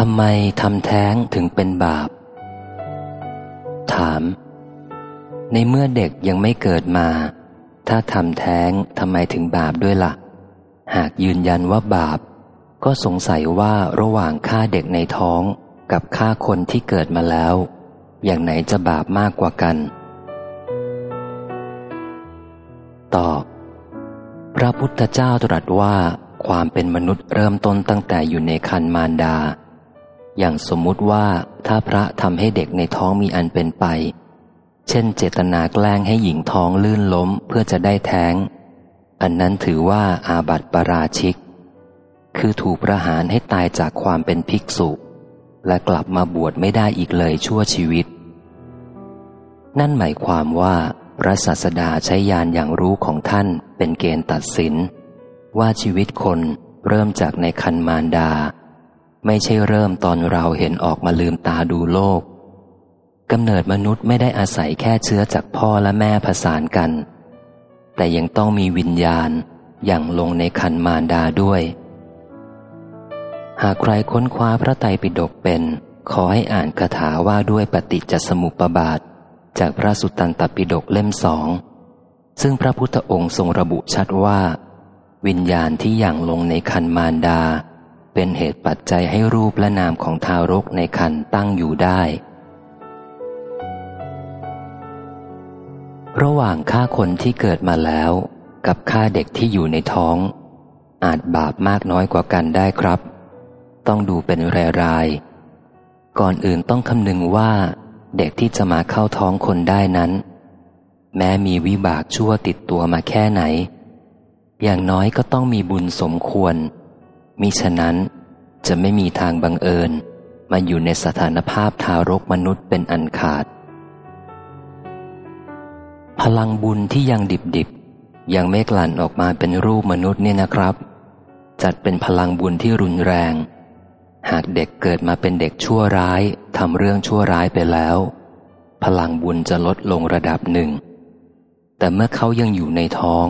ทำไมทำแท้งถึงเป็นบาป ถาม ในเมื่อเด็กยังไม่เกิดมา ถ้าทำแท้งทำไมถึงบาปด้วยละ่ะ หากยืนยันว่าบาป ก็สงสัยว่าระหว่างฆ่าเด็กในท้องกับฆ่าคนที่เกิดมาแล้ว อย่างไหนจะบาปมากกว่ากัน ตอบ พระพุทธเจ้าตรัสว่าความเป็นมนุษย์เริ่มต้นตั้งแต่อยู่ในคันมารดา อย่างสมมุติว่าถ้าพระทำให้เด็กในท้องมีอันเป็นไป เช่นเจตนาแกล้งให้หญิงท้องลื่นล้มเพื่อจะได้แท้ง อันนั้นถือว่าอาบัติปราชิก คือถูกประหารให้ตายจากความเป็นภิกษุ และกลับมาบวชไม่ได้อีกเลยชั่วชีวิต นั่นหมายความว่า พระศาสดาใช้ยานอย่างรู้ของท่านเป็นเกณฑ์ตัดสิน ว่าชีวิตคนเริ่มจากในคันมารดา ไม่ใช่เริ่มตอนเราเห็นออกมาลืมตาดูโลกกำเนิดมนุษย์ไม่ได้อาศัยแค่เชื้อจากพ่อและแม่ผสานกัน แต่ยังต้องมีวิญญาณอย่างลงในคันมารดาด้วย หากใครค้นคว้าพระไตรปิฎกเป็น ขอให้อ่านคาถาว่าด้วยปฏิจจสมุปบาท จากพระสุตตันตปิฎกเล่มสอง ซึ่งพระพุทธองค์ทรงระบุชัดว่า วิญญาณที่อย่างลงในคันมารดา เป็นเหตุปัจจัยให้รูปและนามของทารกในคันตั้งอยู่ได้ ระหว่างฆ่าคนที่เกิดมาแล้ว กับฆ่าเด็กที่อยู่ในท้อง อาจบาปมากน้อยกว่ากันได้ครับ ต้องดูเป็นรายๆก่อนอื่นต้องคำนึงว่า เด็กที่จะมาเข้าท้องคนได้นั้น แม้มีวิบากชั่วติดตัวมาแค่ไหน อย่างน้อยก็ต้องมีบุญสมควร มิฉะนั้นจะไม่มีทางบังเอิญมาอยู่ในสถานภาพทารกมนุษย์เป็นอันขาด พลังบุญที่ยังดิบๆ ยังไม่กลั่นออกมาเป็นรูปมนุษย์เนี่ยนะครับ จัดเป็นพลังบุญที่รุนแรง หากเด็กเกิดมาเป็นเด็กชั่วร้ายทำเรื่องชั่วร้ายไปแล้ว พลังบุญจะลดลงระดับหนึ่ง แต่เมื่อเขายังอยู่ในท้อง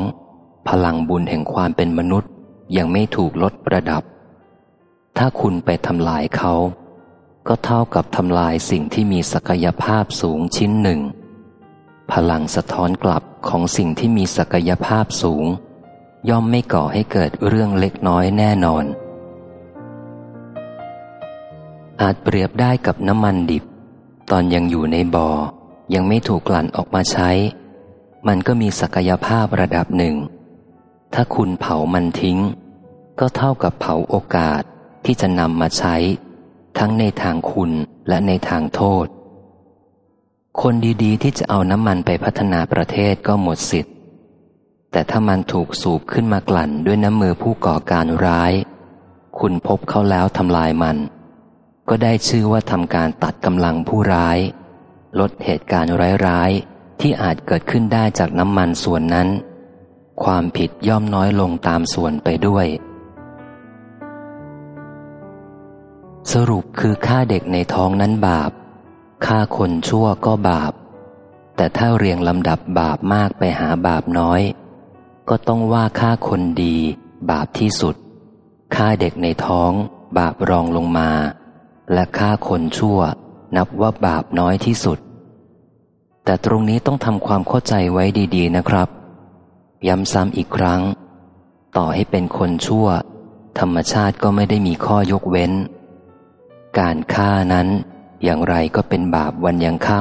พลังบุญแห่งความเป็นมนุษย์ ยังไม่ถูกลดระดับ ถ้าคุณไปทำลายเขา ก็เท่ากับทำลายสิ่งที่มีศักยภาพสูงชิ้นหนึ่ง พลังสะท้อนกลับของสิ่งที่มีศักยภาพสูง ย่อมไม่ก่อให้เกิดเรื่องเล็กน้อยแน่นอน อาจเปรียบได้กับน้ำมันดิบ ตอนยังอยู่ในบ่อยังไม่ถูกกลั่นออกมาใช้ มันก็มีศักยภาพระดับหนึ่ง ถ้าคุณเผามันทิ้ง ก็เท่ากับเผาโอกาสที่จะนำมาใช้ ทั้งในทางคุณและในทางโทษ คนดีๆ ที่จะเอาน้ำมันไปพัฒนาประเทศก็หมดสิทธิ์ แต่ถ้ามันถูกสูบขึ้นมากลั่นด้วยน้ำมือผู้ก่อการร้าย คุณพบเขาแล้วทำลายมัน ก็ได้ชื่อว่าทำการตัดกำลังผู้ร้าย ลดเหตุการณ์ร้ายๆที่อาจเกิดขึ้นได้จากน้ำมันส่วนนั้น ความผิดย่อมน้อยลงตามส่วนไปด้วย สรุปคือฆ่าเด็กในท้องนั้นบาปฆ่าคนชั่วก็บาป แต่ถ้าเรียงลำดับบาปมากไปหาบาปน้อย ก็ต้องว่าฆ่าคนดี บาปที่สุดฆ่าเด็กในท้อง บาปรองลงมา และฆ่าคนชั่ว นับว่าบาปน้อยที่สุด แต่ตรงนี้ต้องทำความเข้าใจไว้ดี ๆนะครับ ย้ำซ้ำอีกครั้ง ต่อให้เป็นคนชั่ว ธรรมชาติก็ไม่ได้มีข้อยกเว้น การฆ่านั้นอย่างไรก็เป็นบาปวันยังค่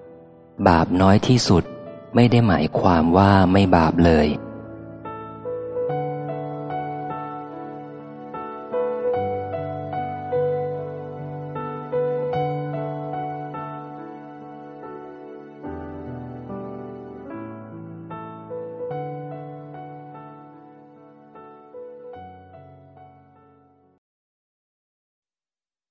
ำบาปน้อยที่สุดไม่ได้หมายความว่าไม่บาปเลย